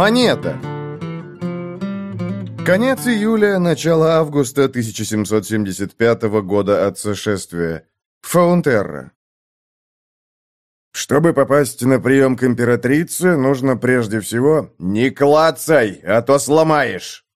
Монета. Конец июля, начало августа 1775 года от сошествия. Фаунтерра. Чтобы попасть на прием к императрице, нужно прежде всего «Не клацай, а то сломаешь!»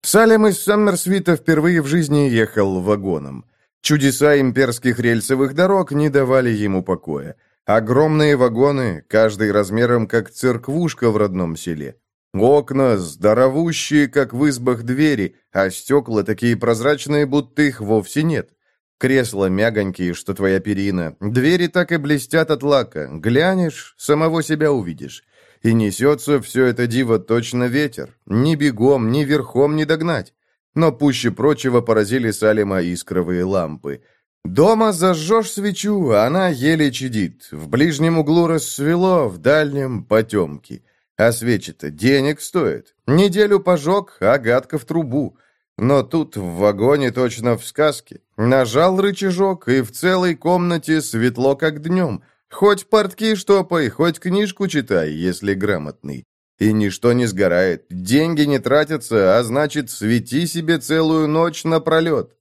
Салем из Саммерсвита впервые в жизни ехал вагоном. Чудеса имперских рельсовых дорог не давали ему покоя. Огромные вагоны, каждый размером как церквушка в родном селе. Окна здоровущие, как в избах двери, а стекла такие прозрачные, будто их вовсе нет. Кресла мягонькие, что твоя перина. Двери так и блестят от лака. Глянешь, самого себя увидишь. И несется все это диво точно ветер. Ни бегом, ни верхом не догнать. Но пуще прочего поразили Салима искровые лампы. Дома зажжешь свечу, а она еле чадит. В ближнем углу рассвело, в дальнем — потемки. А свечи-то денег стоит. Неделю пожег, а гадко в трубу. Но тут в вагоне точно в сказке. Нажал рычажок, и в целой комнате светло, как днем. Хоть портки штопай, хоть книжку читай, если грамотный. И ничто не сгорает, деньги не тратятся, а значит, свети себе целую ночь напролет.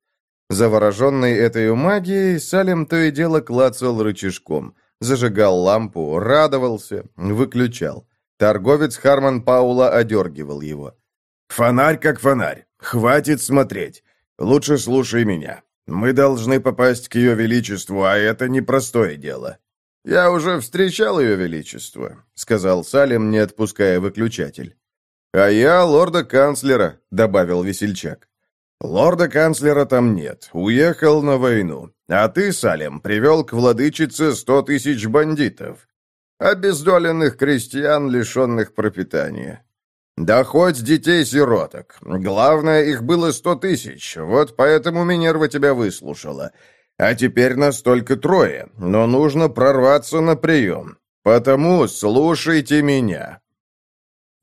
Завороженный этой магией, Салем то и дело клацал рычажком. Зажигал лампу, радовался, выключал. Торговец Харман Паула одергивал его. «Фонарь как фонарь. Хватит смотреть. Лучше слушай меня. Мы должны попасть к ее величеству, а это непростое дело». «Я уже встречал ее величество», — сказал Салем, не отпуская выключатель. «А я лорда-канцлера», — добавил весельчак. «Лорда-канцлера там нет. Уехал на войну. А ты, Салем, привел к владычице сто тысяч бандитов обездоленных крестьян, лишенных пропитания. Да хоть детей-сироток. Главное, их было сто тысяч, вот поэтому Минерва тебя выслушала. А теперь нас только трое, но нужно прорваться на прием. Потому слушайте меня».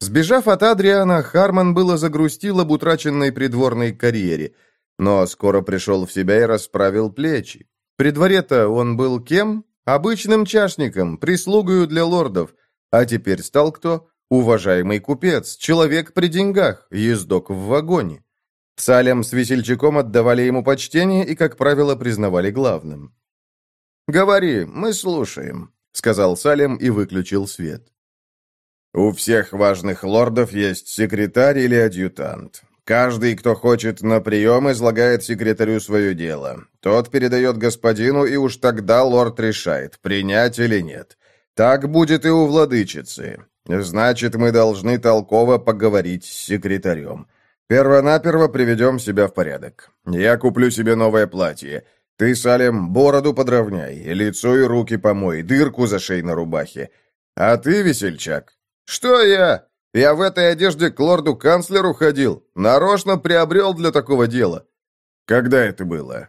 Сбежав от Адриана, Харман было загрустил об утраченной придворной карьере, но скоро пришел в себя и расправил плечи. При дворе-то он был кем? Обычным чашником, прислугою для лордов. А теперь стал кто? Уважаемый купец, человек при деньгах, ездок в вагоне. Салем с весельчаком отдавали ему почтение и, как правило, признавали главным. «Говори, мы слушаем», — сказал Салем и выключил свет. «У всех важных лордов есть секретарь или адъютант. Каждый, кто хочет на прием, излагает секретарю свое дело. Тот передает господину, и уж тогда лорд решает, принять или нет. Так будет и у владычицы. Значит, мы должны толково поговорить с секретарем. Первонаперво приведем себя в порядок. Я куплю себе новое платье. Ты, Салем, бороду подровняй, лицо и руки помой, дырку за шей на рубахе. А ты, весельчак? Что я? Я в этой одежде к лорду-канцлеру ходил. Нарочно приобрел для такого дела. Когда это было?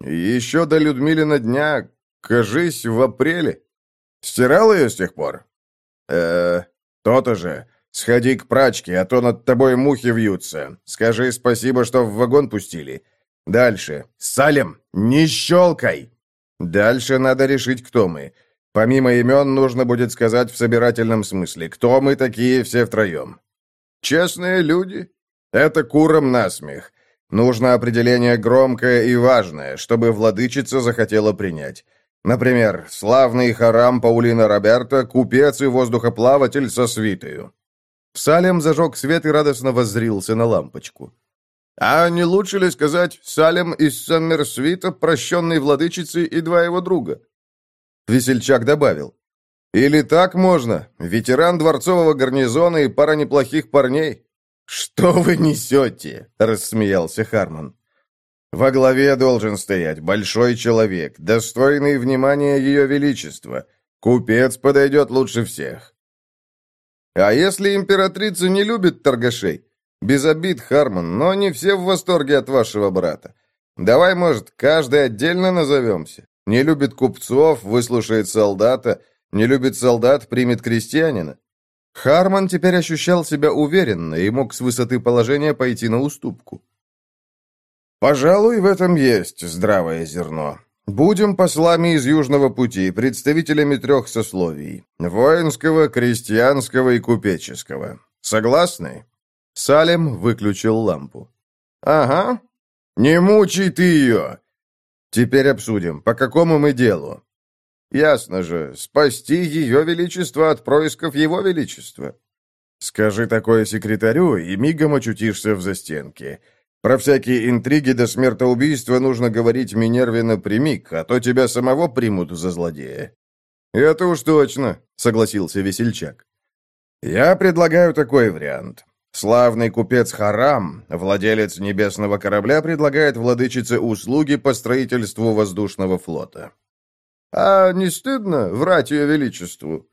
Еще до Людмилина дня, кажись, в апреле. Стирал ее с тех пор? э то-то же. Сходи к прачке, а то над тобой мухи вьются. Скажи спасибо, что в вагон пустили. Дальше. Салем, не щелкай! Дальше надо решить, кто мы. Помимо имен, нужно будет сказать в собирательном смысле, кто мы такие все втроем. Честные люди? Это куром насмех. Нужно определение громкое и важное, чтобы владычица захотела принять. Например, славный харам Паулина Роберта, купец и воздухоплаватель со свитою. Салем зажег свет и радостно воззрился на лампочку. А не лучше ли сказать Салем из Саммерсвита, прощенной владычицы и два его друга? Весельчак добавил. «Или так можно? Ветеран дворцового гарнизона и пара неплохих парней». «Что вы несете?» — рассмеялся Харман. «Во главе должен стоять большой человек, достойный внимания ее величества. Купец подойдет лучше всех». «А если императрица не любит торгашей?» «Без обид, Харман, но не все в восторге от вашего брата. Давай, может, каждый отдельно назовемся?» Не любит купцов, выслушает солдата. Не любит солдат, примет крестьянина. Харман теперь ощущал себя уверенно и мог с высоты положения пойти на уступку. «Пожалуй, в этом есть здравое зерно. Будем послами из Южного пути, представителями трех сословий – воинского, крестьянского и купеческого. Согласны?» Салем выключил лампу. «Ага. Не мучай ты ее!» «Теперь обсудим, по какому мы делу?» «Ясно же, спасти ее величество от происков его величества». «Скажи такое секретарю, и мигом очутишься в застенке. Про всякие интриги до смертоубийства нужно говорить Минерве напрямик, а то тебя самого примут за злодея». «Это уж точно», — согласился весельчак. «Я предлагаю такой вариант. Славный купец Харам, владелец небесного корабля, предлагает владычице услуги по строительству воздушного флота». «А не стыдно врать ее величеству?»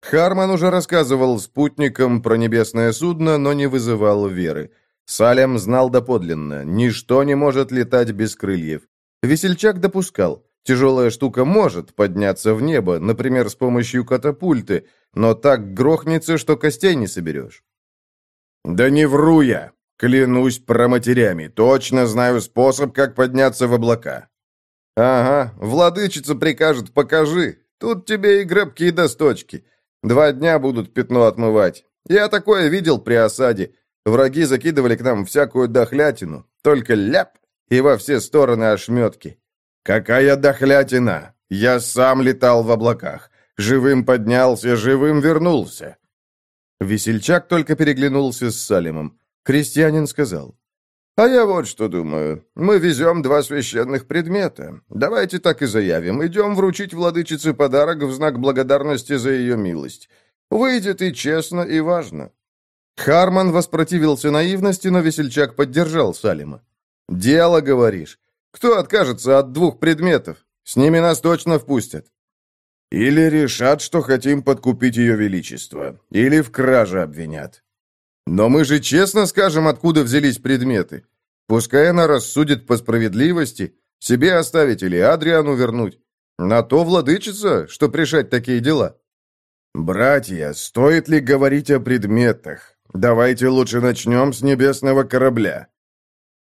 Харман уже рассказывал спутникам про небесное судно, но не вызывал веры. Салем знал доподлинно, ничто не может летать без крыльев. Весельчак допускал, тяжелая штука может подняться в небо, например, с помощью катапульты, но так грохнется, что костей не соберешь. «Да не вру я! Клянусь проматерями, точно знаю способ, как подняться в облака». «Ага, владычица прикажет, покажи. Тут тебе и гребки, и досточки. Два дня будут пятно отмывать. Я такое видел при осаде. Враги закидывали к нам всякую дохлятину, только ляп, и во все стороны ошметки. Какая дохлятина! Я сам летал в облаках. Живым поднялся, живым вернулся. Весельчак только переглянулся с Салимом. Крестьянин сказал. «А я вот что думаю. Мы везем два священных предмета. Давайте так и заявим. Идем вручить владычице подарок в знак благодарности за ее милость. Выйдет и честно, и важно. Харман воспротивился наивности, но весельчак поддержал Салима. «Дело, говоришь. Кто откажется от двух предметов? С ними нас точно впустят». «Или решат, что хотим подкупить ее величество, или в краже обвинят». «Но мы же честно скажем, откуда взялись предметы. Пускай она рассудит по справедливости, себе оставить или Адриану вернуть. На то владычица, что решать такие дела». «Братья, стоит ли говорить о предметах? Давайте лучше начнем с небесного корабля».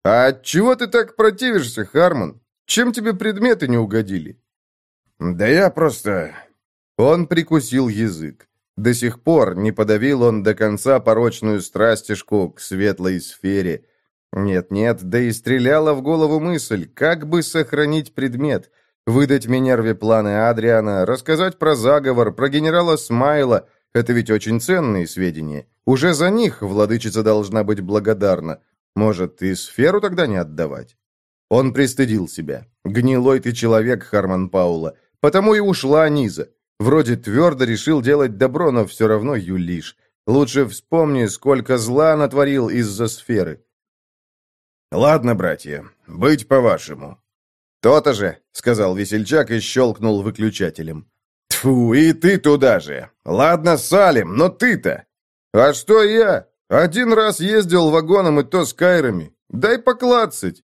«А чего ты так противишься, Харман? Чем тебе предметы не угодили?» «Да я просто...» Он прикусил язык. До сих пор не подавил он до конца порочную страстишку к светлой сфере. Нет-нет, да и стреляла в голову мысль, как бы сохранить предмет, выдать Минерве планы Адриана, рассказать про заговор, про генерала Смайла — это ведь очень ценные сведения. Уже за них владычица должна быть благодарна. Может, и сферу тогда не отдавать? Он пристыдил себя. Гнилой ты человек, Харман Паула. Потому и ушла Низа. Вроде твердо решил делать добро, но все равно юлишь. Лучше вспомни, сколько зла натворил из-за сферы. «Ладно, братья, быть по-вашему». «То-то же», — сказал весельчак и щелкнул выключателем. Тьфу, и ты туда же. Ладно, Салим, но ты-то. А что я? Один раз ездил вагоном и то с кайрами. Дай поклацать.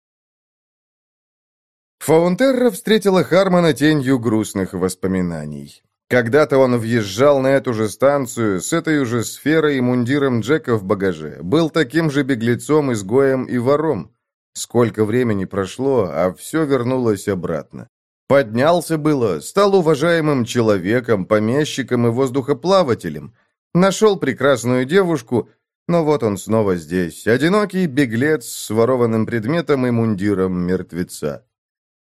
Фаунтерра встретила Хармона тенью грустных воспоминаний. Когда-то он въезжал на эту же станцию с этой же сферой и мундиром Джека в багаже, был таким же беглецом, изгоем и вором. Сколько времени прошло, а все вернулось обратно. Поднялся было, стал уважаемым человеком, помещиком и воздухоплавателем. Нашел прекрасную девушку, но вот он снова здесь, одинокий беглец с ворованным предметом и мундиром мертвеца.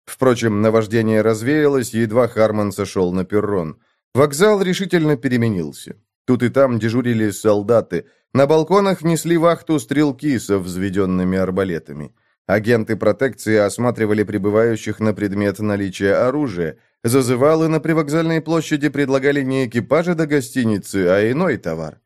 Впрочем, наваждение развеялось, едва Харман сошел на перрон. Вокзал решительно переменился. Тут и там дежурили солдаты. На балконах несли вахту стрелки со взведенными арбалетами. Агенты протекции осматривали прибывающих на предмет наличия оружия. Зазывалы на привокзальной площади предлагали не экипажи до гостиницы, а иной товар.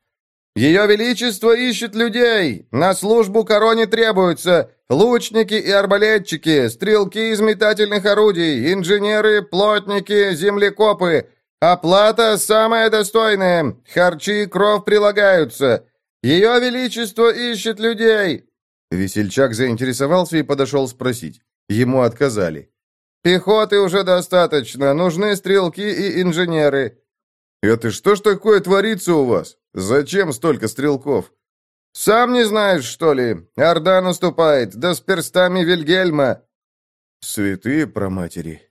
«Ее Величество ищет людей! На службу короне требуются лучники и арбалетчики, стрелки из метательных орудий, инженеры, плотники, землекопы. Оплата самая достойная, харчи и кров прилагаются. Ее Величество ищет людей! Весельчак заинтересовался и подошел спросить. Ему отказали. «Пехоты уже достаточно, нужны стрелки и инженеры». «Это что ж такое творится у вас? Зачем столько стрелков?» «Сам не знаешь, что ли? Орда наступает, да с перстами Вильгельма». «Святые проматери».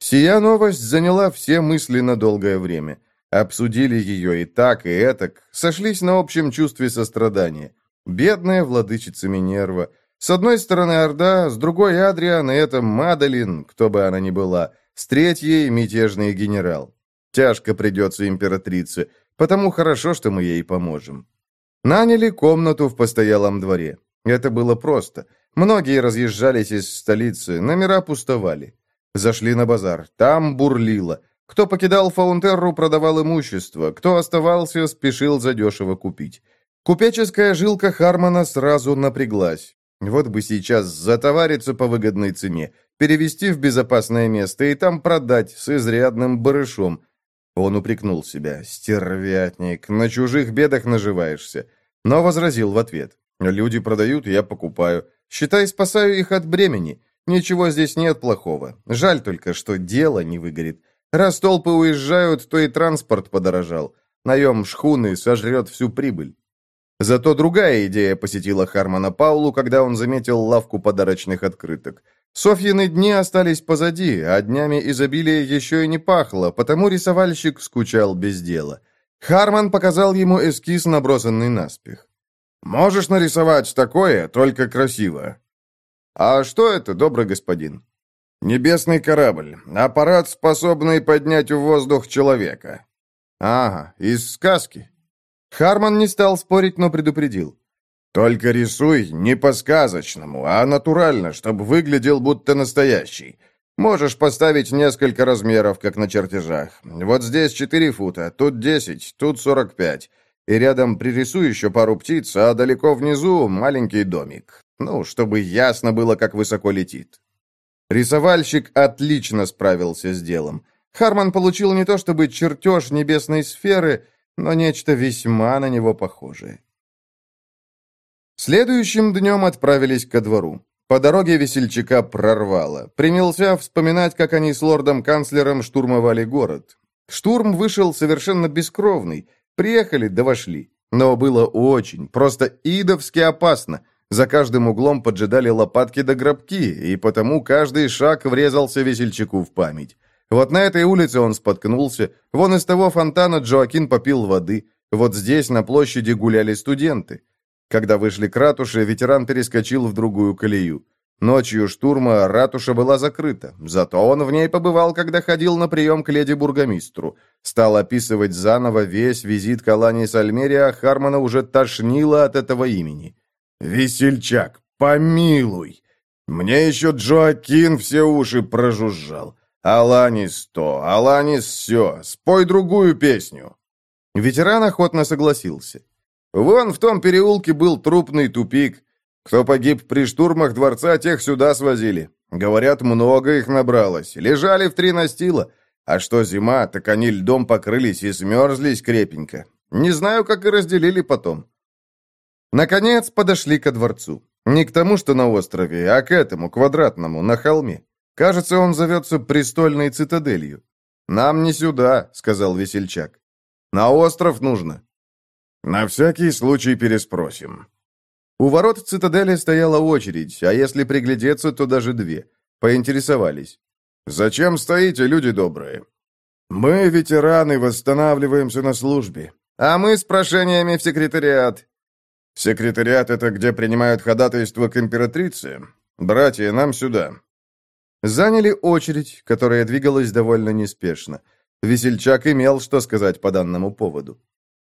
Сия новость заняла все мысли на долгое время. Обсудили ее и так, и этак, сошлись на общем чувстве сострадания. Бедная владычица Минерва. С одной стороны Орда, с другой Адриан, и это Мадалин, кто бы она ни была, с третьей мятежный генерал. Тяжко придется императрице, потому хорошо, что мы ей поможем. Наняли комнату в постоялом дворе. Это было просто. Многие разъезжались из столицы, номера пустовали. Зашли на базар. Там бурлило. Кто покидал Фаунтерру, продавал имущество. Кто оставался, спешил задешево купить. Купеческая жилка Хармона сразу напряглась. Вот бы сейчас затовариться по выгодной цене, перевести в безопасное место и там продать с изрядным барышом. Он упрекнул себя. «Стервятник, на чужих бедах наживаешься». Но возразил в ответ. «Люди продают, я покупаю. Считай, спасаю их от бремени. Ничего здесь нет плохого. Жаль только, что дело не выгорит. Раз толпы уезжают, то и транспорт подорожал. Наем шхуны сожрет всю прибыль. Зато другая идея посетила Хармона Паулу, когда он заметил лавку подарочных открыток. Софьины дни остались позади, а днями изобилия еще и не пахло, потому рисовальщик скучал без дела. Харман показал ему эскиз, набросанный наспех. «Можешь нарисовать такое, только красиво». «А что это, добрый господин?» «Небесный корабль. Аппарат, способный поднять в воздух человека». «Ага, из сказки». Харман не стал спорить, но предупредил. «Только рисуй не по-сказочному, а натурально, чтобы выглядел будто настоящий. Можешь поставить несколько размеров, как на чертежах. Вот здесь 4 фута, тут 10, тут 45. И рядом пририсуй еще пару птиц, а далеко внизу маленький домик. Ну, чтобы ясно было, как высоко летит». Рисовальщик отлично справился с делом. Харман получил не то чтобы чертеж небесной сферы, но нечто весьма на него похожее. Следующим днем отправились ко двору. По дороге весельчака прорвало. Принялся вспоминать, как они с лордом-канцлером штурмовали город. Штурм вышел совершенно бескровный. Приехали, да вошли. Но было очень, просто идовски опасно. За каждым углом поджидали лопатки да гробки, и потому каждый шаг врезался весельчаку в память. Вот на этой улице он споткнулся, вон из того фонтана Джоакин попил воды, вот здесь на площади гуляли студенты. Когда вышли к ратуше, ветеран перескочил в другую колею. Ночью штурма ратуша была закрыта, зато он в ней побывал, когда ходил на прием к леди-бургомистру. Стал описывать заново весь визит к Алане Сальмери, а Хармона уже тошнило от этого имени. «Весельчак, помилуй! Мне еще Джоакин все уши прожужжал. Аланис то, Аланис все, спой другую песню». Ветеран охотно согласился. Вон в том переулке был трупный тупик. Кто погиб при штурмах дворца, тех сюда свозили. Говорят, много их набралось. Лежали в три настила. А что зима, так они льдом покрылись и смерзлись крепенько. Не знаю, как и разделили потом. Наконец подошли ко дворцу. Не к тому, что на острове, а к этому, квадратному, на холме. Кажется, он зовется престольной цитаделью. «Нам не сюда», — сказал весельчак. «На остров нужно». «На всякий случай переспросим». У ворот цитадели стояла очередь, а если приглядеться, то даже две. Поинтересовались. «Зачем стоите, люди добрые?» «Мы, ветераны, восстанавливаемся на службе». «А мы с прошениями в секретариат». «Секретариат — это где принимают ходатайство к императрице? Братья, нам сюда». Заняли очередь, которая двигалась довольно неспешно. Весельчак имел что сказать по данному поводу.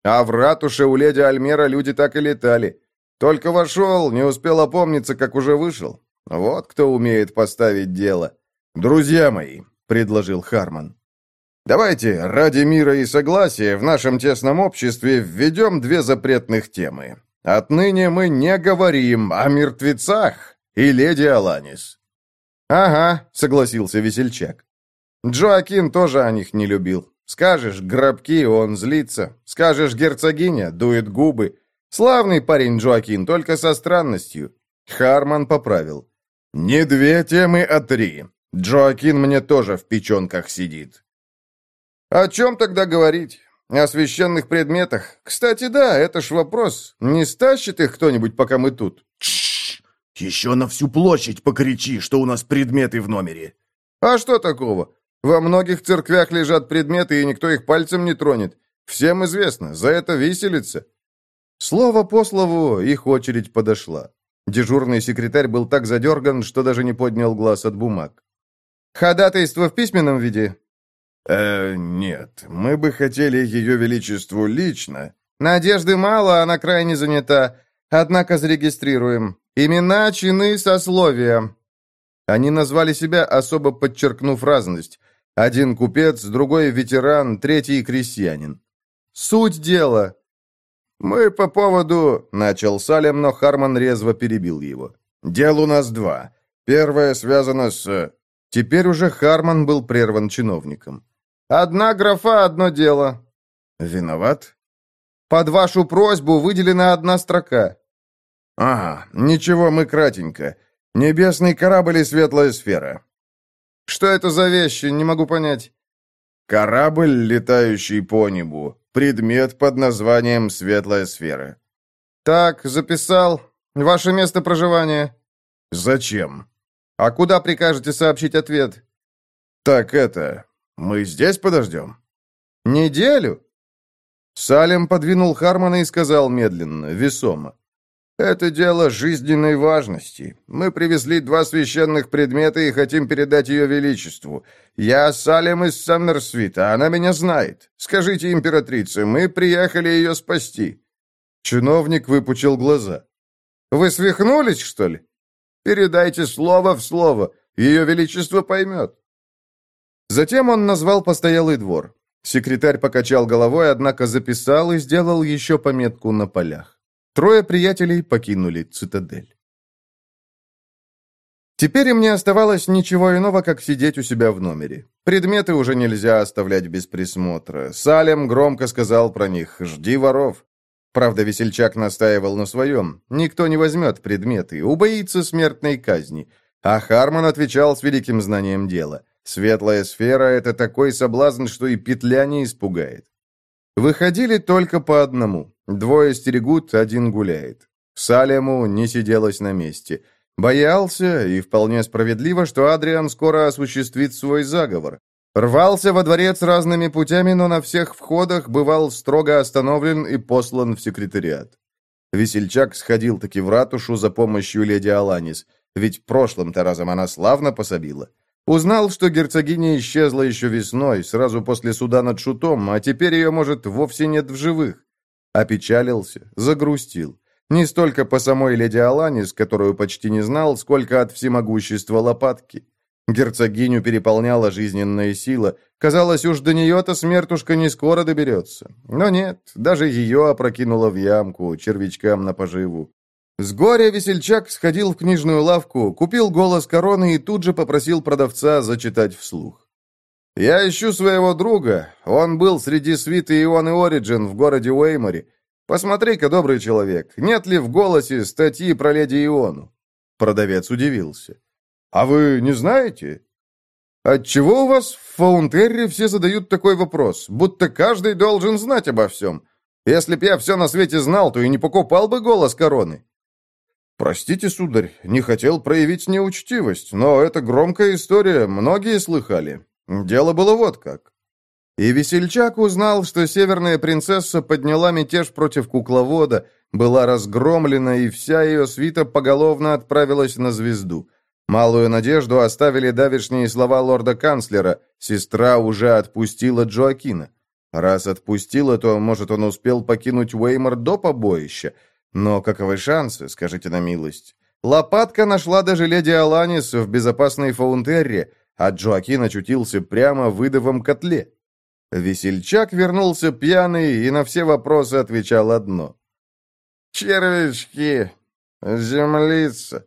А в ратуше у леди Альмера люди так и летали. Только вошел, не успел опомниться, как уже вышел. Вот кто умеет поставить дело. «Друзья мои», — предложил Харман, — «давайте ради мира и согласия в нашем тесном обществе введем две запретных темы. Отныне мы не говорим о мертвецах и леди Аланис». «Ага», — согласился весельчак. Джоакин тоже о них не любил. Скажешь «гробки», он злится. Скажешь «герцогиня», дует губы. Славный парень Джоакин, только со странностью. Харман поправил. «Не две темы, а три. Джоакин мне тоже в печенках сидит». «О чем тогда говорить? О священных предметах? Кстати, да, это ж вопрос. Не стащит их кто-нибудь, пока мы тут?» Тш, Еще на всю площадь покричи, что у нас предметы в номере». «А что такого? Во многих церквях лежат предметы, и никто их пальцем не тронет. Всем известно, за это виселица». Слово по слову, их очередь подошла. Дежурный секретарь был так задерган, что даже не поднял глаз от бумаг. «Ходатайство в письменном виде?» «Э, нет, мы бы хотели Ее Величеству лично». «Надежды мало, она крайне занята. Однако зарегистрируем. Имена, чины, сословия». Они назвали себя, особо подчеркнув разность. Один купец, другой ветеран, третий крестьянин. Суть дела. «Мы по поводу...» — начал Салем, но Харман резво перебил его. «Дел у нас два. Первое связано с...» Теперь уже Харман был прерван чиновником. «Одна графа, одно дело». «Виноват?» «Под вашу просьбу выделена одна строка». «Ага, ничего, мы кратенько. Небесный корабль и светлая сфера. Что это за вещи? Не могу понять. Корабль, летающий по небу. Предмет под названием «Светлая сфера». Так, записал. Ваше место проживания? Зачем? А куда прикажете сообщить ответ? Так это... Мы здесь подождем? Неделю? Салем подвинул Хармона и сказал медленно, весомо. «Это дело жизненной важности. Мы привезли два священных предмета и хотим передать ее величеству. Я Салем из Саммерсвита, она меня знает. Скажите императрице, мы приехали ее спасти». Чиновник выпучил глаза. «Вы свихнулись, что ли? Передайте слово в слово, ее величество поймет». Затем он назвал постоялый двор. Секретарь покачал головой, однако записал и сделал еще пометку на полях. Трое приятелей покинули цитадель. Теперь им не оставалось ничего иного, как сидеть у себя в номере. Предметы уже нельзя оставлять без присмотра. Салем громко сказал про них «Жди воров». Правда, весельчак настаивал на своем. Никто не возьмет предметы, убоится смертной казни. А Харман отвечал с великим знанием дела. Светлая сфера — это такой соблазн, что и петля не испугает. Выходили только по одному. Двое стерегут, один гуляет. Салему не сиделось на месте. Боялся, и вполне справедливо, что Адриан скоро осуществит свой заговор. Рвался во дворец разными путями, но на всех входах бывал строго остановлен и послан в секретариат. Весельчак сходил таки в ратушу за помощью леди Аланис, ведь прошлым-то разом она славно пособила. Узнал, что герцогиня исчезла еще весной, сразу после суда над Шутом, а теперь ее, может, вовсе нет в живых. Опечалился, загрустил. Не столько по самой леди Аланис, которую почти не знал, сколько от всемогущества лопатки. Герцогиню переполняла жизненная сила. Казалось, уж до нее-то смертушка не скоро доберется. Но нет, даже ее опрокинуло в ямку, червячкам на поживу. С горя весельчак сходил в книжную лавку, купил «Голос короны» и тут же попросил продавца зачитать вслух. «Я ищу своего друга. Он был среди свиты Ионы Ориджин в городе Уэйморе. Посмотри-ка, добрый человек, нет ли в голосе статьи про леди Иону?» Продавец удивился. «А вы не знаете?» «Отчего у вас в Фаунтерре все задают такой вопрос, будто каждый должен знать обо всем? Если б я все на свете знал, то и не покупал бы голос короны». «Простите, сударь, не хотел проявить неучтивость, но это громкая история, многие слыхали. Дело было вот как. И весельчак узнал, что северная принцесса подняла мятеж против кукловода, была разгромлена, и вся ее свита поголовно отправилась на звезду. Малую надежду оставили давешние слова лорда-канцлера, сестра уже отпустила Джоакина. Раз отпустила, то, может, он успел покинуть Уэймор до побоища. Но каковы шансы, скажите на милость? Лопатка нашла даже леди Аланис в безопасной Фаунтерре, а Джоакин очутился прямо в выдовом котле. Весельчак вернулся пьяный и на все вопросы отвечал одно. «Червячки, землица,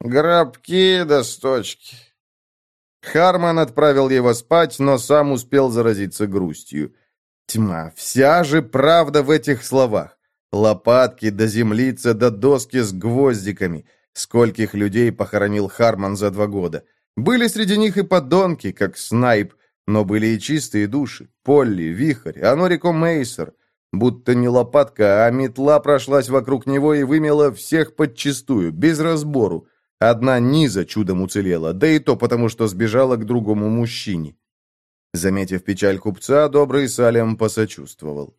гробки да сточки». Харман отправил его спать, но сам успел заразиться грустью. Тьма, вся же правда в этих словах. Лопатки до землица до доски с гвоздиками. Скольких людей похоронил Харман за два года. Были среди них и подонки, как Снайп, но были и чистые души. Полли, Вихрь, Анорико Мейсер. Будто не лопатка, а метла прошлась вокруг него и вымела всех подчистую, без разбору. Одна Низа чудом уцелела, да и то потому, что сбежала к другому мужчине. Заметив печаль купца, добрый Салем посочувствовал.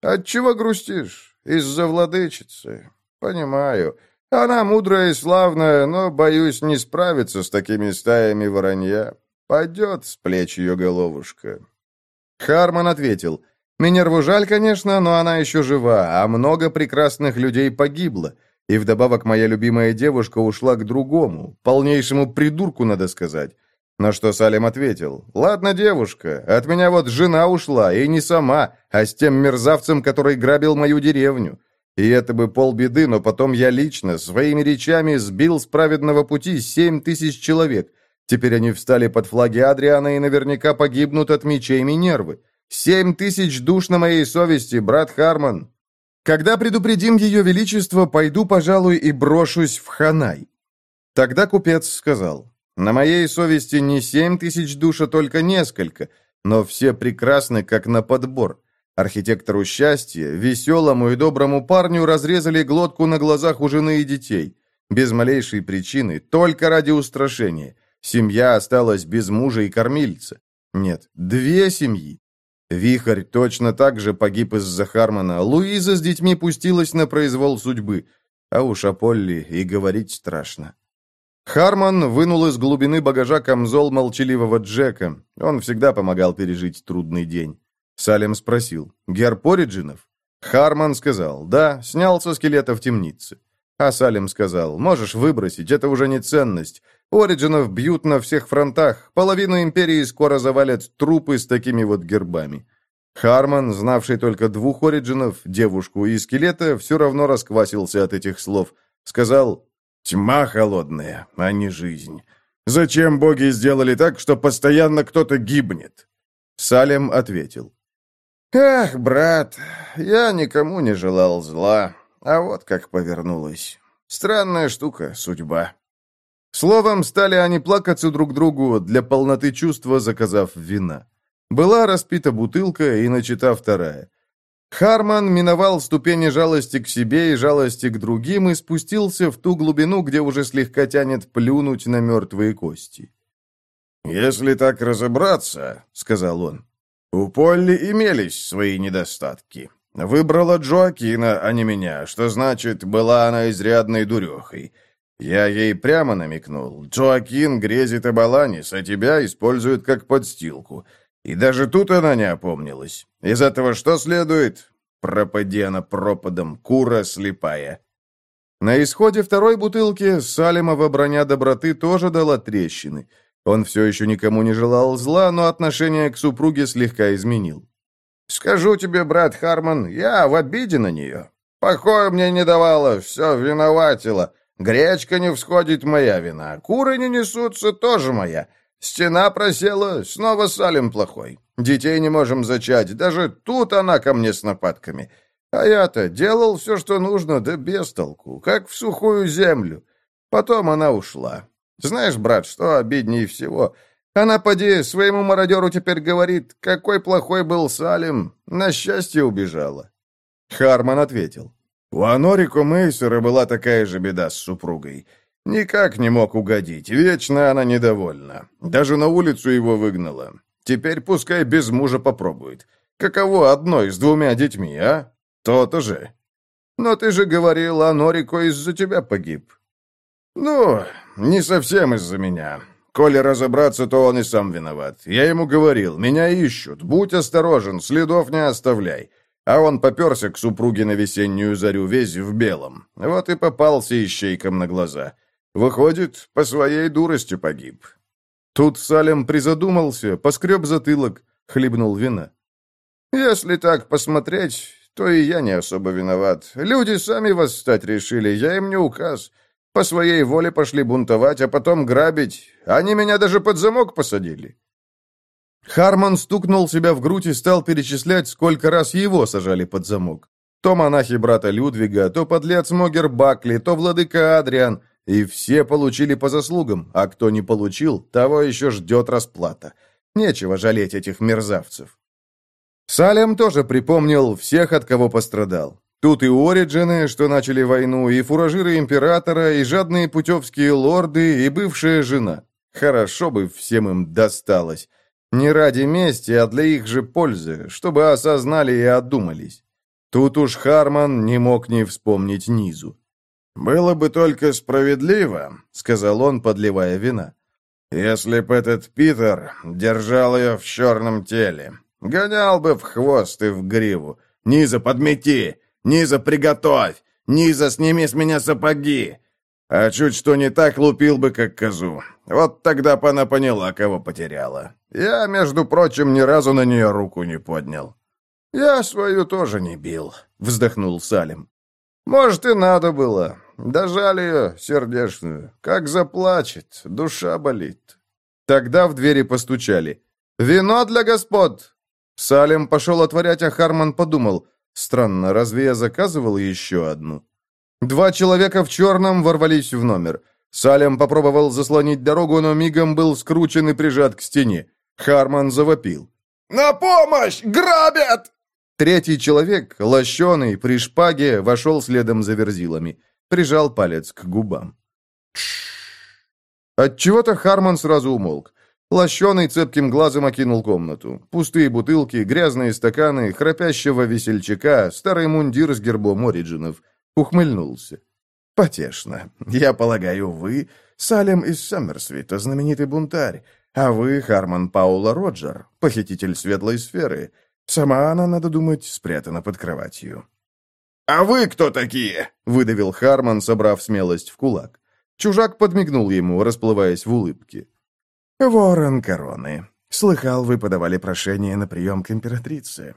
«Отчего грустишь? Из-за владычицы. Понимаю. Она мудрая и славная, но, боюсь, не справится с такими стаями воронья. Пойдет с плеч ее головушка». Харман ответил. «Минерву жаль, конечно, но она еще жива, а много прекрасных людей погибло. И вдобавок моя любимая девушка ушла к другому, полнейшему придурку, надо сказать. На что Салим ответил, «Ладно, девушка, от меня вот жена ушла, и не сама, а с тем мерзавцем, который грабил мою деревню. И это бы полбеды, но потом я лично, своими речами, сбил с праведного пути семь тысяч человек. Теперь они встали под флаги Адриана и наверняка погибнут от мечей Минервы. Семь тысяч душ на моей совести, брат Харман. Когда предупредим ее величество, пойду, пожалуй, и брошусь в Ханай». Тогда купец сказал, на моей совести не семь тысяч душ, а только несколько, но все прекрасны, как на подбор. Архитектору счастья, веселому и доброму парню разрезали глотку на глазах у жены и детей. Без малейшей причины, только ради устрашения. Семья осталась без мужа и кормильца. Нет, две семьи. Вихрь точно так же погиб из-за Хармона. Луиза с детьми пустилась на произвол судьбы. А уж о Полли и говорить страшно. Харман вынул из глубины багажа камзол молчаливого Джека. Он всегда помогал пережить трудный день. Салем спросил, «Герб Ориджинов?» Харман сказал, «Да, снял со скелета в темнице». А Салем сказал, «Можешь выбросить, это уже не ценность. Ориджинов бьют на всех фронтах. Половину империи скоро завалят трупы с такими вот гербами». Харман, знавший только двух Ориджинов, девушку и скелета, все равно расквасился от этих слов. Сказал, Тьма холодная, а не жизнь. Зачем боги сделали так, что постоянно кто-то гибнет?» Салем ответил. «Эх, брат, я никому не желал зла, а вот как повернулось. Странная штука, судьба». Словом, стали они плакаться друг другу, для полноты чувства заказав вина. Была распита бутылка и начата вторая. Харман миновал ступени жалости к себе и жалости к другим и спустился в ту глубину, где уже слегка тянет плюнуть на мертвые кости. «Если так разобраться», — сказал он, — «у Полли имелись свои недостатки. Выбрала Джоакина, а не меня, что значит, была она изрядной дурехой. Я ей прямо намекнул. Джоакин грезит о Баланис, а тебя используют как подстилку. И даже тут она не опомнилась. Из этого что следует? Пропади она пропадом, кура слепая. На исходе второй бутылки Салимова броня доброты тоже дала трещины. Он все еще никому не желал зла, но отношение к супруге слегка изменил. «Скажу тебе, брат Харман, я в обиде на нее. Покоя мне не давала, все виноватила. Гречка не всходит, моя вина. Куры не несутся, тоже моя. Стена просела, снова Салим плохой. Детей не можем зачать, даже тут она ко мне с нападками. А я-то делал все, что нужно, да без толку, как в сухую землю. Потом она ушла. Знаешь, брат, что обиднее всего? Она, поди, своему мародеру теперь говорит, какой плохой был Салим, на счастье убежала. Харман ответил. У Анорико Мейсера была такая же беда с супругой. Никак не мог угодить, вечно она недовольна. Даже на улицу его выгнала. Теперь пускай без мужа попробует. Каково одной с двумя детьми, а? То-то же. Но ты же говорил, а Норико из-за тебя погиб. Ну, не совсем из-за меня. Коли разобраться, то он и сам виноват. Я ему говорил, меня ищут, будь осторожен, следов не оставляй. А он поперся к супруге на весеннюю зарю, весь в белом. Вот и попался ищейкам на глаза. Выходит, по своей дурости погиб. Тут Салем призадумался, поскреб затылок, хлебнул вина. «Если так посмотреть, то и я не особо виноват. Люди сами восстать решили, я им не указ. По своей воле пошли бунтовать, а потом грабить. Они меня даже под замок посадили». Харман стукнул себя в грудь и стал перечислять, сколько раз его сажали под замок. То монахи брата Людвига, то подлец Могер Бакли, то владыка Адриан. И все получили по заслугам, а кто не получил, того еще ждет расплата. Нечего жалеть этих мерзавцев. Салем тоже припомнил всех, от кого пострадал. Тут и Ориджины, что начали войну, и фуражиры императора, и жадные путевские лорды, и бывшая жена. Хорошо бы всем им досталось. Не ради мести, а для их же пользы, чтобы осознали и одумались. Тут уж Харман не мог не вспомнить Низу. «Было бы только справедливо», — сказал он, подливая вина, «если б этот Питер держал ее в черном теле, гонял бы в хвост и в гриву. Низа, подмети! Низа, приготовь! Низа, сними с меня сапоги! А чуть что не так лупил бы, как козу. Вот тогда бы она поняла, кого потеряла. Я, между прочим, ни разу на нее руку не поднял». «Я свою тоже не бил», — вздохнул Салим. «Может, и надо было. Дожали ее, сердечную. Как заплачет, душа болит». Тогда в двери постучали. «Вино для господ!» Салим пошел отворять, а Харман подумал. «Странно, разве я заказывал еще одну?» Два человека в черном ворвались в номер. Салем попробовал заслонить дорогу, но мигом был скручен и прижат к стене. Харман завопил. «На помощь! Грабят!» Третий человек, лощеный, при шпаге, вошел следом за верзилами. Прижал палец к губам. Отчего-то Харман сразу умолк. Лощеный цепким глазом окинул комнату. Пустые бутылки, грязные стаканы, храпящего весельчака, старый мундир с гербом Ориджинов. Ухмыльнулся. «Потешно. Я полагаю, вы Салем из Саммерсвита, знаменитый бунтарь, а вы Харман Паула Роджер, похититель светлой сферы. Сама она, надо думать, спрятана под кроватью. «А вы кто такие?» — выдавил Харман, собрав смелость в кулак. Чужак подмигнул ему, расплываясь в улыбке. «Ворон короны. Слыхал, вы подавали прошение на прием к императрице».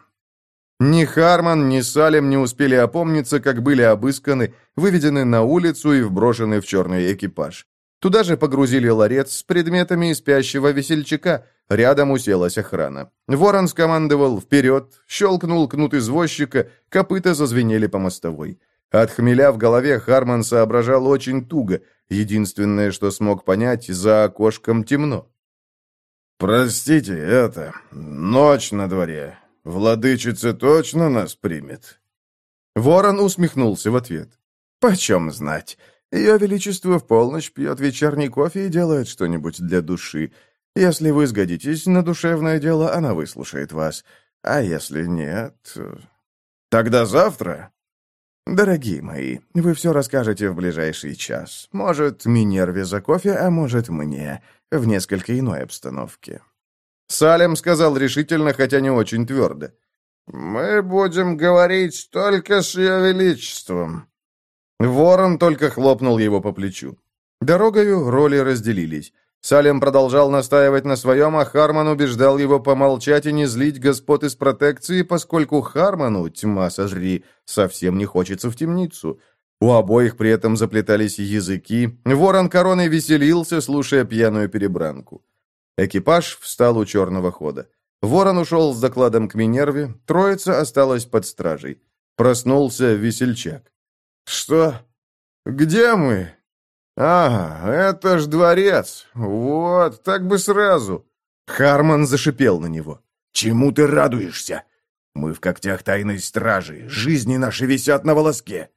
Ни Харман, ни Салем не успели опомниться, как были обысканы, выведены на улицу и вброшены в черный экипаж. Туда же погрузили ларец с предметами спящего весельчака. Рядом уселась охрана. Ворон скомандовал «Вперед!», щелкнул кнут извозчика, копыта зазвенели по мостовой. От хмеля в голове Харман соображал очень туго. Единственное, что смог понять, за окошком темно. «Простите, это... Ночь на дворе. Владычица точно нас примет?» Ворон усмехнулся в ответ. «Почем знать? Ее Величество в полночь пьет вечерний кофе и делает что-нибудь для души. Если вы сгодитесь на душевное дело, она выслушает вас. А если нет... Тогда завтра? Дорогие мои, вы все расскажете в ближайший час. Может, Минерве за кофе, а может, мне, в несколько иной обстановке. Салем сказал решительно, хотя не очень твердо. «Мы будем говорить только с Ее Величеством». Ворон только хлопнул его по плечу. Дорогою роли разделились. Салем продолжал настаивать на своем, а Харман убеждал его помолчать и не злить господ из протекции, поскольку Харману, тьма сожри, совсем не хочется в темницу. У обоих при этом заплетались языки. Ворон короной веселился, слушая пьяную перебранку. Экипаж встал у черного хода. Ворон ушел с докладом к Минерве, троица осталась под стражей. Проснулся весельчак. «Что? Где мы?» «Ага, это ж дворец. Вот, так бы сразу». Харман зашипел на него. «Чему ты радуешься? Мы в когтях тайной стражи. Жизни наши висят на волоске».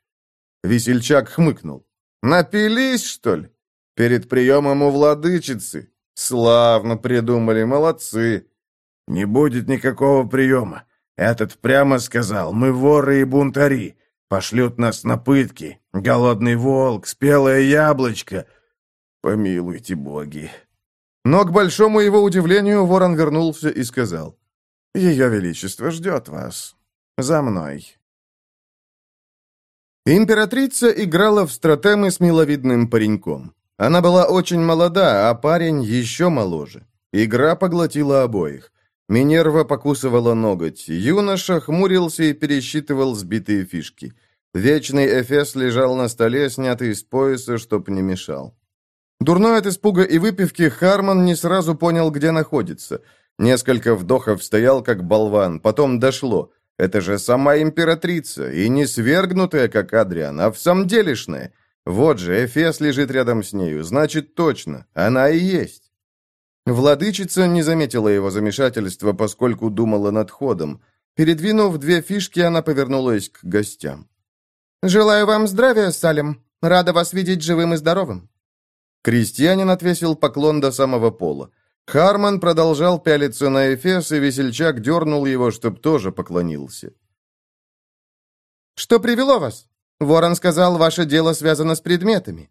Весельчак хмыкнул. «Напились, что ли? Перед приемом у владычицы? Славно придумали, молодцы». «Не будет никакого приема. Этот прямо сказал, мы воры и бунтари. Пошлют нас на пытки. Голодный волк, спелое яблочко. Помилуйте боги. Но, к большому его удивлению, ворон вернулся и сказал. «Ее Величество ждет вас. За мной». Императрица играла в стратемы с миловидным пареньком. Она была очень молода, а парень еще моложе. Игра поглотила обоих. Минерва покусывала ноготь. Юноша хмурился и пересчитывал сбитые фишки. Вечный Эфес лежал на столе, снятый с пояса, чтоб не мешал. Дурной от испуга и выпивки, Харман не сразу понял, где находится. Несколько вдохов стоял, как болван, потом дошло. Это же сама императрица, и не свергнутая, как Адриан, а в самом делешная. Вот же, Эфес лежит рядом с нею, значит, точно, она и есть. Владычица не заметила его замешательства, поскольку думала над ходом. Передвинув две фишки, она повернулась к гостям. «Желаю вам здравия, Салем. Рада вас видеть живым и здоровым». Крестьянин отвесил поклон до самого пола. Харман продолжал пялиться на Эфес, и весельчак дернул его, чтоб тоже поклонился. «Что привело вас? Ворон сказал, ваше дело связано с предметами».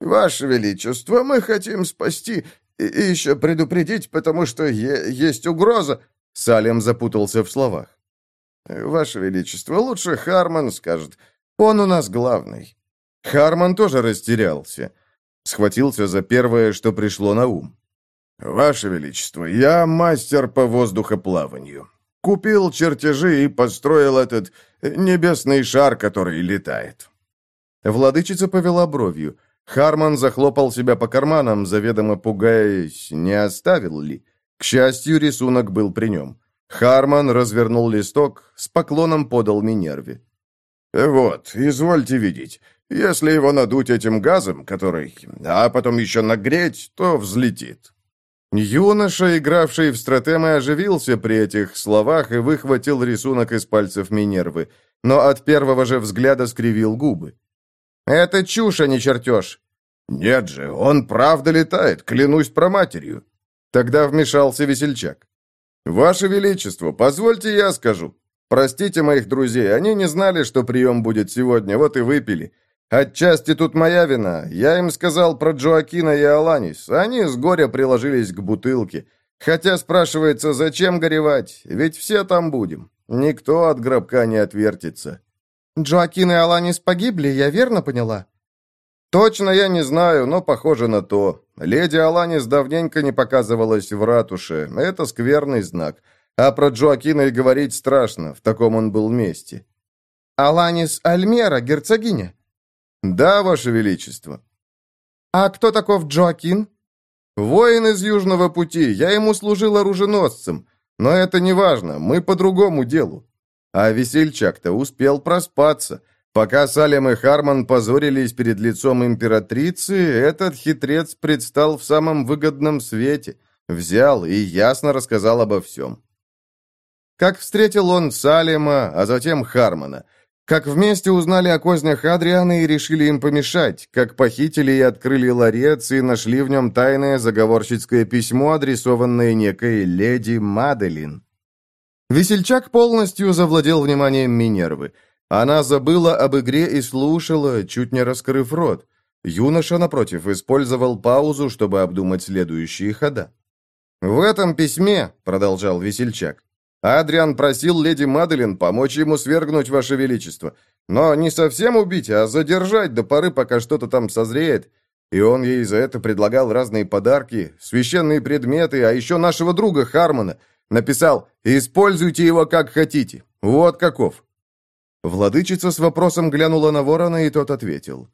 «Ваше Величество, мы хотим спасти и еще предупредить, потому что есть угроза...» Салем запутался в словах. «Ваше Величество, лучше Харман скажет. Он у нас главный». Харман тоже растерялся. Схватился за первое, что пришло на ум. «Ваше Величество, я мастер по воздухоплаванию. Купил чертежи и построил этот небесный шар, который летает». Владычица повела бровью. Харман захлопал себя по карманам, заведомо пугаясь, не оставил ли. К счастью, рисунок был при нем. Харман развернул листок, с поклоном подал Минерве. «Вот, извольте видеть. Если его надуть этим газом, который... а потом еще нагреть, то взлетит». Юноша, игравший в стратемы, оживился при этих словах и выхватил рисунок из пальцев Минервы, но от первого же взгляда скривил губы. «Это чушь, а не чертеж!» «Нет же, он правда летает, клянусь проматерью!» Тогда вмешался весельчак. «Ваше Величество, позвольте я скажу. Простите моих друзей, они не знали, что прием будет сегодня, вот и выпили. Отчасти тут моя вина. Я им сказал про Джоакина и Аланис. Они с горя приложились к бутылке. Хотя спрашивается, зачем горевать? Ведь все там будем. Никто от гробка не отвертится. Джоакин и Аланис погибли, я верно поняла? Точно я не знаю, но похоже на то. Леди Аланис давненько не показывалась в ратуше. Это скверный знак. А про Джоакина и говорить страшно, в таком он был месте. Аланис Альмера, герцогиня? «Да, Ваше Величество». «А кто таков Джоакин?» «Воин из Южного пути. Я ему служил оруженосцем. Но это не важно. Мы по другому делу». А весельчак-то успел проспаться. Пока Салем и Харман позорились перед лицом императрицы, этот хитрец предстал в самом выгодном свете. Взял и ясно рассказал обо всем. Как встретил он Салема, а затем Хармана – как вместе узнали о кознях Адриана и решили им помешать, как похитили и открыли ларец и нашли в нем тайное заговорщицкое письмо, адресованное некой леди Маделин. Весельчак полностью завладел вниманием Минервы. Она забыла об игре и слушала, чуть не раскрыв рот. Юноша, напротив, использовал паузу, чтобы обдумать следующие хода. «В этом письме», — продолжал Весельчак, Адриан просил леди Маделин помочь ему свергнуть ваше величество. Но не совсем убить, а задержать до поры, пока что-то там созреет. И он ей за это предлагал разные подарки, священные предметы, а еще нашего друга Хармона. Написал «Используйте его как хотите». Вот каков. Владычица с вопросом глянула на ворона, и тот ответил.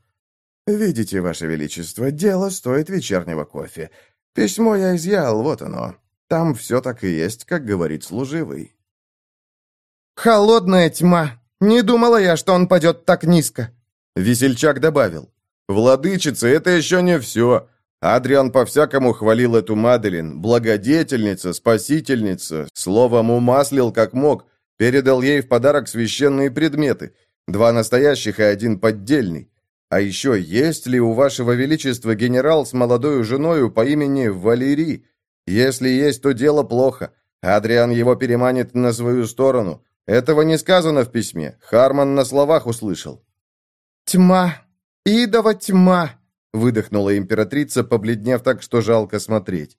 «Видите, Ваше Величество, дело стоит вечернего кофе. Письмо я изъял, вот оно. Там все так и есть, как говорит служивый. «Холодная тьма! Не думала я, что он падет так низко!» Весельчак добавил. «Владычица, это еще не все. Адриан по-всякому хвалил эту Маделин. Благодетельница, спасительница. Словом, умаслил как мог. Передал ей в подарок священные предметы. Два настоящих и один поддельный. А еще, есть ли у вашего величества генерал с молодой женою по имени Валерий? Если есть, то дело плохо. Адриан его переманит на свою сторону. Этого не сказано в письме. Харман на словах услышал. «Тьма! Идова тьма!» Выдохнула императрица, побледнев так, что жалко смотреть.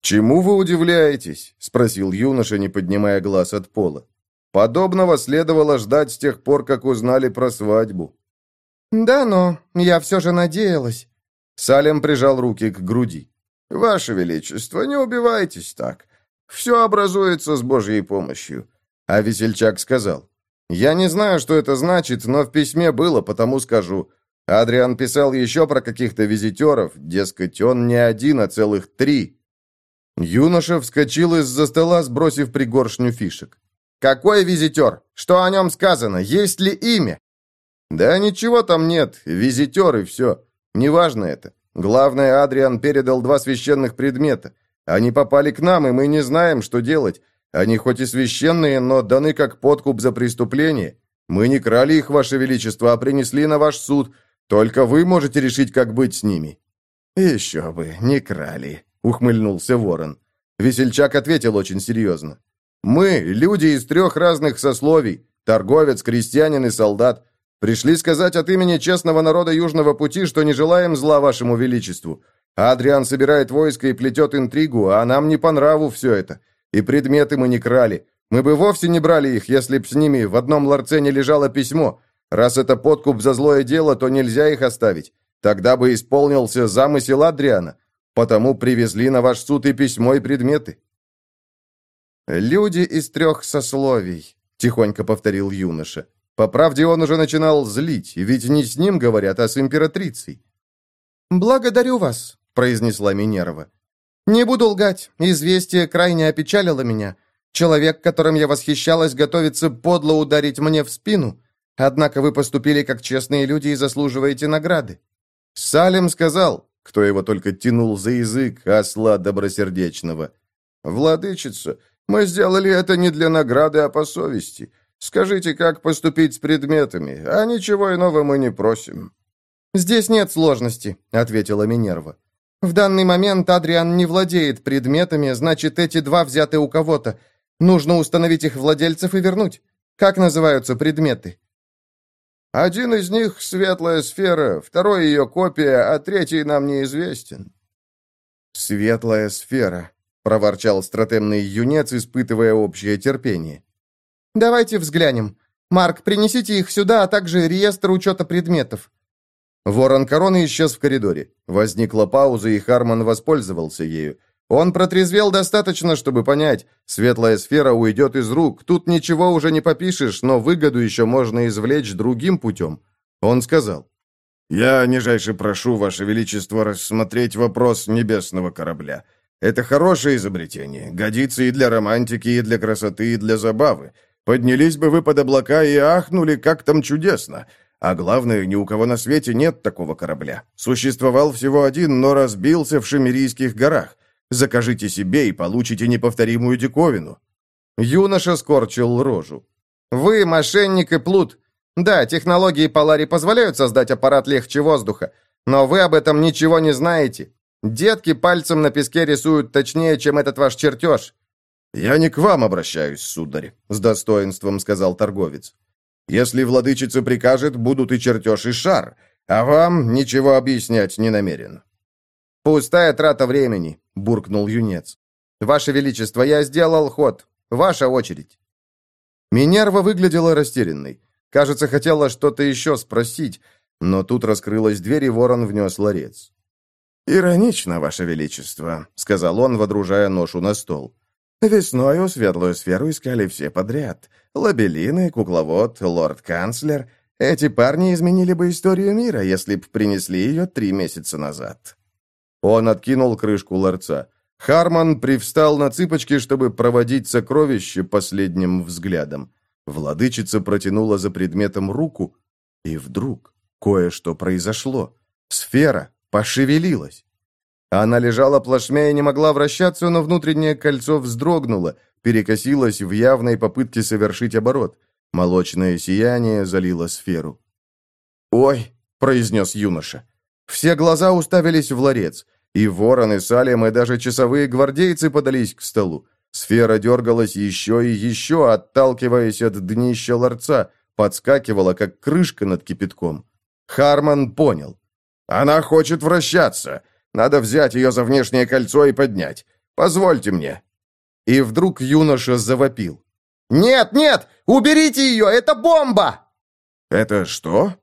«Чему вы удивляетесь?» — спросил юноша, не поднимая глаз от пола. «Подобного следовало ждать с тех пор, как узнали про свадьбу». «Да, но я все же надеялась». Салем прижал руки к груди. «Ваше Величество, не убивайтесь так. Все образуется с Божьей помощью». А весельчак сказал, «Я не знаю, что это значит, но в письме было, потому скажу. Адриан писал еще про каких-то визитеров, дескать, он не один, а целых три». Юноша вскочил из-за стола, сбросив пригоршню фишек. «Какой визитер? Что о нем сказано? Есть ли имя?» «Да ничего там нет, визитер и все. Неважно это. Главное, Адриан передал два священных предмета. Они попали к нам, и мы не знаем, что делать. Они хоть и священные, но даны как подкуп за преступление. Мы не крали их, Ваше Величество, а принесли на ваш суд. Только вы можете решить, как быть с ними». «Еще бы, не крали», ухмыльнулся ворон. Весельчак ответил очень серьезно. «Мы, люди из трех разных сословий, торговец, крестьянин и солдат, пришли сказать от имени честного народа Южного пути, что не желаем зла вашему величеству. Адриан собирает войско и плетет интригу, а нам не по нраву все это. И предметы мы не крали. Мы бы вовсе не брали их, если б с ними в одном ларце не лежало письмо. Раз это подкуп за злое дело, то нельзя их оставить. Тогда бы исполнился замысел Адриана. Потому привезли на ваш суд и письмо, и предметы». «Люди из трех сословий», — тихонько повторил юноша. По правде, он уже начинал злить, ведь не с ним говорят, а с императрицей. «Благодарю вас», — произнесла Минерва. «Не буду лгать, известие крайне опечалило меня. Человек, которым я восхищалась, готовится подло ударить мне в спину. Однако вы поступили как честные люди и заслуживаете награды». Салем сказал, кто его только тянул за язык, осла добросердечного. «Владычица, мы сделали это не для награды, а по совести. Скажите, как поступить с предметами, а ничего иного мы не просим». «Здесь нет сложности», — ответила Минерва. «В данный момент Адриан не владеет предметами, значит, эти два взяты у кого-то. Нужно установить их владельцев и вернуть. Как называются предметы?» Один из них — светлая сфера, второй — ее копия, а третий нам неизвестен». «Светлая сфера», — проворчал стратемный юнец, испытывая общее терпение. «Давайте взглянем. Марк, принесите их сюда, а также реестр учета предметов». Ворон короны исчез в коридоре. Возникла пауза, и Харман воспользовался ею. Он протрезвел достаточно, чтобы понять, светлая сфера уйдет из рук, тут ничего уже не попишешь, но выгоду еще можно извлечь другим путем. Он сказал, «Я нижайше прошу, Ваше Величество, рассмотреть вопрос небесного корабля. Это хорошее изобретение, годится и для романтики, и для красоты, и для забавы. Поднялись бы вы под облака и ахнули, как там чудесно. А главное, ни у кого на свете нет такого корабля. Существовал всего один, но разбился в Шемерийских горах. Закажите себе и получите неповторимую диковину». Юноша скорчил рожу. «Вы мошенник и плут. Да, технологии Полари позволяют создать аппарат легче воздуха, но вы об этом ничего не знаете. Детки пальцем на песке рисуют точнее, чем этот ваш чертеж». «Я не к вам обращаюсь, сударь», — с достоинством сказал торговец. «Если владычица прикажет, будут и чертеж, и шар, а вам ничего объяснять не намерен». «Пустая трата времени», — буркнул юнец. «Ваше Величество, я сделал ход. Ваша очередь». Минерва выглядела растерянной. Кажется, хотела что-то еще спросить, но тут раскрылась дверь, и ворон внес ларец. «Иронично, Ваше Величество», — сказал он, водружая ношу на стол. «Весною светлую сферу искали все подряд. Лабелины, кукловод, лорд-канцлер. Эти парни изменили бы историю мира, если б принесли ее три месяца назад». Он откинул крышку ларца. Харман привстал на цыпочки, чтобы проводить сокровище последним взглядом. Владычица протянула за предметом руку, и вдруг кое-что произошло. Сфера пошевелилась. Она лежала плашмя и не могла вращаться, но внутреннее кольцо вздрогнуло, перекосилось в явной попытке совершить оборот. Молочное сияние залило сферу. «Ой!» — произнес юноша. Все глаза уставились в ларец. И ворон, и Салем, и даже часовые гвардейцы подались к столу. Сфера дергалась еще и еще, отталкиваясь от днища ларца, подскакивала, как крышка над кипятком. Харман понял. «Она хочет вращаться. Надо взять ее за внешнее кольцо и поднять. Позвольте мне». И вдруг юноша завопил. «Нет, нет! Уберите ее! Это бомба!» «Это что?»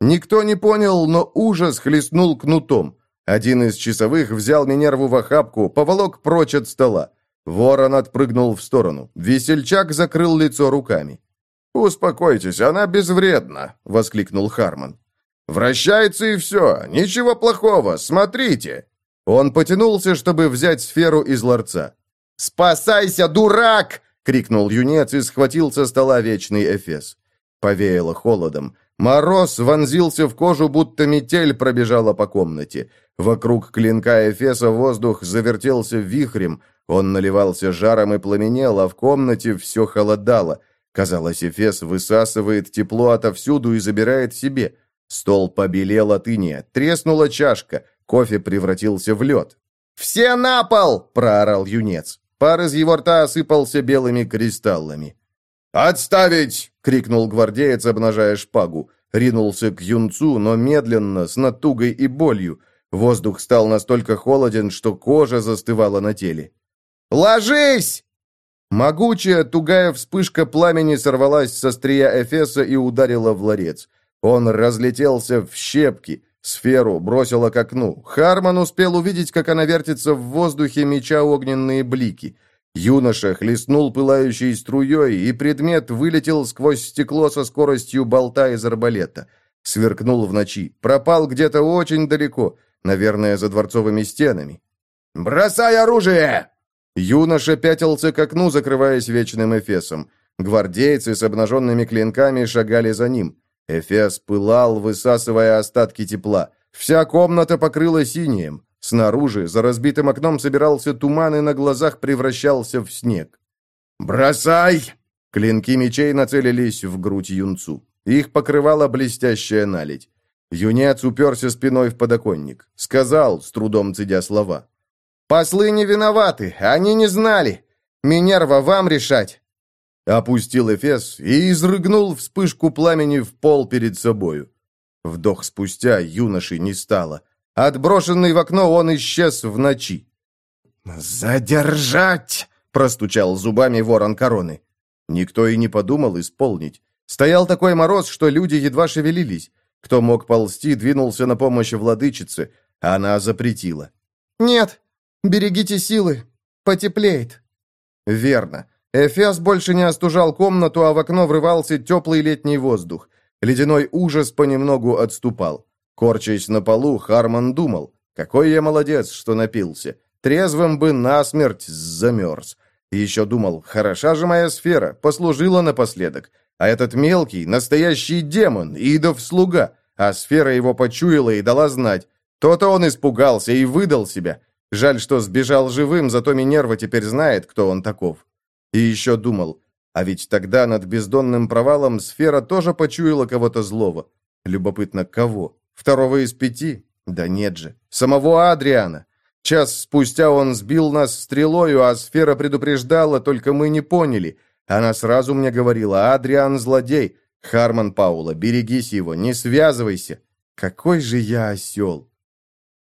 Никто не понял, но ужас хлестнул кнутом. Один из часовых взял Минерву в охапку, поволок прочь от стола. Ворон отпрыгнул в сторону. Весельчак закрыл лицо руками. «Успокойтесь, она безвредна», — воскликнул Харман. «Вращается и все. Ничего плохого. Смотрите». Он потянулся, чтобы взять сферу из ларца. «Спасайся, дурак!» — крикнул юнец и схватил со стола вечный эфес. Повеяло холодом. Мороз вонзился в кожу, будто метель пробежала по комнате. Вокруг клинка Эфеса воздух завертелся вихрем, он наливался жаром и пламенел, а в комнате все холодало. Казалось, Эфес высасывает тепло отовсюду и забирает себе. Стол побелел от иния, треснула чашка, кофе превратился в лед. «Все на пол!» — проорал юнец. Пар из его рта осыпался белыми кристаллами. «Отставить!» — крикнул гвардеец, обнажая шпагу. Ринулся к юнцу, но медленно, с натугой и болью. Воздух стал настолько холоден, что кожа застывала на теле. «Ложись!» Могучая, тугая вспышка пламени сорвалась со стрия Эфеса и ударила в ларец. Он разлетелся в щепки, сферу бросила к окну. Харман успел увидеть, как она вертится в воздухе, меча огненные блики. Юноша хлестнул пылающей струей, и предмет вылетел сквозь стекло со скоростью болта из арбалета. Сверкнул в ночи, пропал где-то очень далеко, наверное, за дворцовыми стенами. «Бросай оружие!» Юноша пятился к окну, закрываясь вечным Эфесом. Гвардейцы с обнаженными клинками шагали за ним. Эфес пылал, высасывая остатки тепла. Вся комната покрыла синим. Снаружи, за разбитым окном, собирался туман и на глазах превращался в снег. «Бросай!» Клинки мечей нацелились в грудь юнцу. Их покрывала блестящая наледь. Юнец уперся спиной в подоконник. Сказал, с трудом цедя слова. «Послы не виноваты, они не знали. Минерва, вам решать!» Опустил Эфес и изрыгнул вспышку пламени в пол перед собою. Вдох спустя юноши не стало. Отброшенный в окно, он исчез в ночи. «Задержать!» — простучал зубами ворон короны. Никто и не подумал исполнить. Стоял такой мороз, что люди едва шевелились. Кто мог ползти, двинулся на помощь владычице. Она запретила. «Нет, берегите силы. Потеплеет». Верно. Эфес больше не остужал комнату, а в окно врывался теплый летний воздух. Ледяной ужас понемногу отступал. Корчась на полу, Харман думал, какой я молодец, что напился. Трезвым бы насмерть замерз. еще думал, хороша же моя сфера, послужила напоследок. А этот мелкий, настоящий демон, идов слуга, а сфера его почуяла и дала знать. То-то он испугался и выдал себя. Жаль, что сбежал живым, зато Минерва теперь знает, кто он таков. И еще думал, а ведь тогда над бездонным провалом сфера тоже почуяла кого-то злого. Любопытно, кого? Второго из пяти? Да нет же. Самого Адриана. Час спустя он сбил нас стрелою, а сфера предупреждала, только мы не поняли. Она сразу мне говорила, Адриан злодей. Харман Паула, берегись его, не связывайся. Какой же я осел.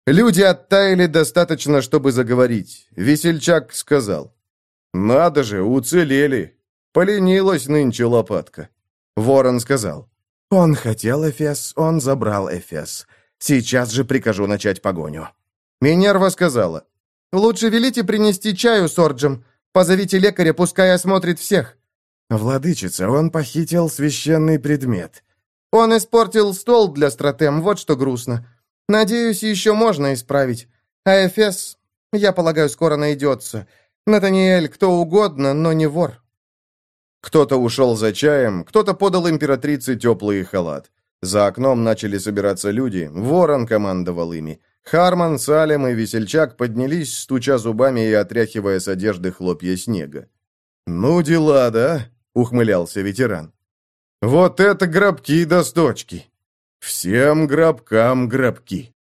Люди оттаяли достаточно, чтобы заговорить. Весельчак сказал. «Надо же, уцелели. Поленилась нынче лопатка». Ворон сказал. «Он хотел Эфес, он забрал Эфес. Сейчас же прикажу начать погоню». Минерва сказала. «Лучше велите принести чаю с Орджем. Позовите лекаря, пускай осмотрит всех». «Владычица, он похитил священный предмет». «Он испортил стол для стратем, вот что грустно. Надеюсь, еще можно исправить. А Эфес, я полагаю, скоро найдется. Натаниэль кто угодно, но не вор». Кто-то ушел за чаем, кто-то подал императрице теплый халат. За окном начали собираться люди, ворон командовал ими. Харман, Салем и Весельчак поднялись, стуча зубами и отряхивая с одежды хлопья снега. «Ну дела, да?» — ухмылялся ветеран. «Вот это гробки до сточки! Всем гробкам гробки!»